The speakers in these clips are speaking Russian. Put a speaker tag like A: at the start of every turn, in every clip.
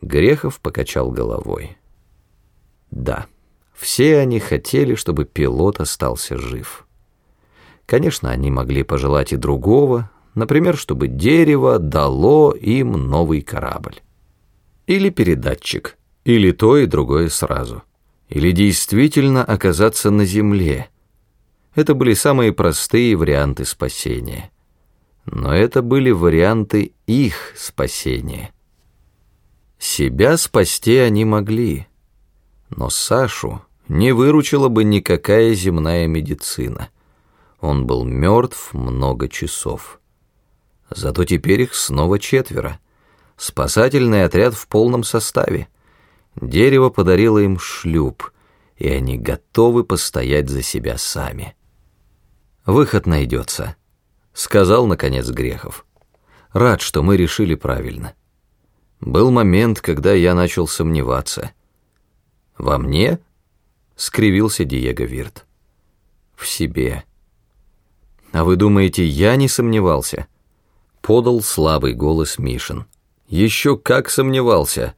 A: Грехов покачал головой. Да, все они хотели, чтобы пилот остался жив. Конечно, они могли пожелать и другого, например, чтобы дерево дало им новый корабль. Или передатчик, или то и другое сразу. Или действительно оказаться на земле. Это были самые простые варианты спасения. Но это были варианты их спасения. Себя спасти они могли, но Сашу не выручила бы никакая земная медицина. Он был мертв много часов. Зато теперь их снова четверо. Спасательный отряд в полном составе. Дерево подарило им шлюп, и они готовы постоять за себя сами. «Выход найдется», — сказал, наконец, Грехов. «Рад, что мы решили правильно». Был момент, когда я начал сомневаться. «Во мне?» — скривился Диего Вирт. «В себе». «А вы думаете, я не сомневался?» Подал слабый голос Мишин. «Еще как сомневался.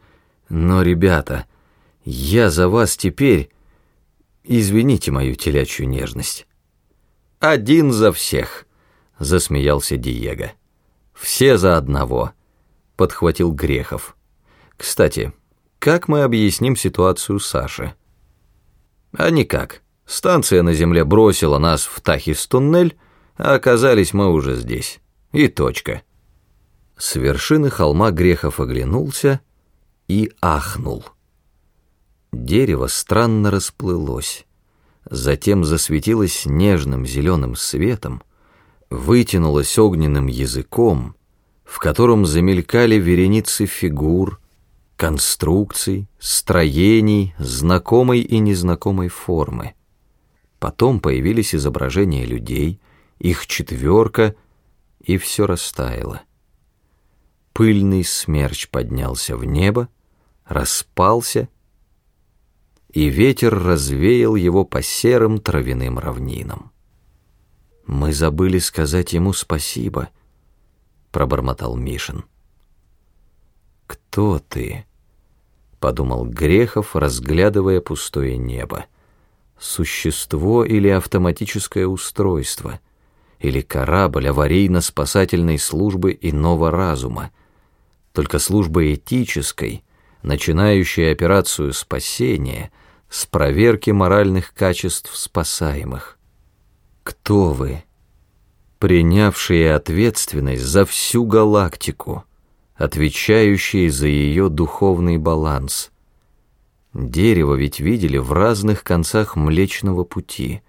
A: Но, ребята, я за вас теперь... Извините мою телячью нежность». «Один за всех», — засмеялся Диего. «Все за одного» подхватил Грехов. Кстати, как мы объясним ситуацию Саши? А никак. Станция на земле бросила нас в Тахис-туннель, а оказались мы уже здесь. И точка. С вершины холма Грехов оглянулся и ахнул. Дерево странно расплылось, затем засветилось нежным зеленым светом, вытянулось огненным языком, в котором замелькали вереницы фигур, конструкций, строений, знакомой и незнакомой формы. Потом появились изображения людей, их четверка, и все растаяло. Пыльный смерч поднялся в небо, распался, и ветер развеял его по серым травяным равнинам. Мы забыли сказать ему спасибо — пробормотал Мишин. «Кто ты?» — подумал Грехов, разглядывая пустое небо. «Существо или автоматическое устройство? Или корабль аварийно-спасательной службы иного разума? Только служба этической, начинающая операцию спасения с проверки моральных качеств спасаемых. Кто вы?» Принявшие ответственность за всю галактику, отвечающие за ее духовный баланс. Дерево ведь видели в разных концах Млечного Пути.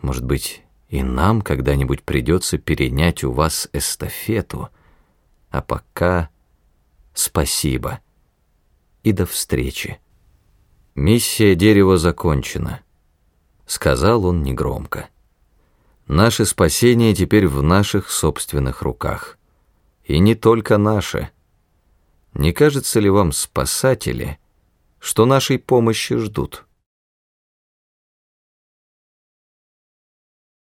A: Может быть, и нам когда-нибудь придется перенять у вас эстафету. А пока спасибо и до встречи. Миссия дерева закончена, сказал он негромко. Наше спасение теперь в наших собственных руках. И не только наше. Не кажется ли вам, спасатели, что нашей помощи ждут?»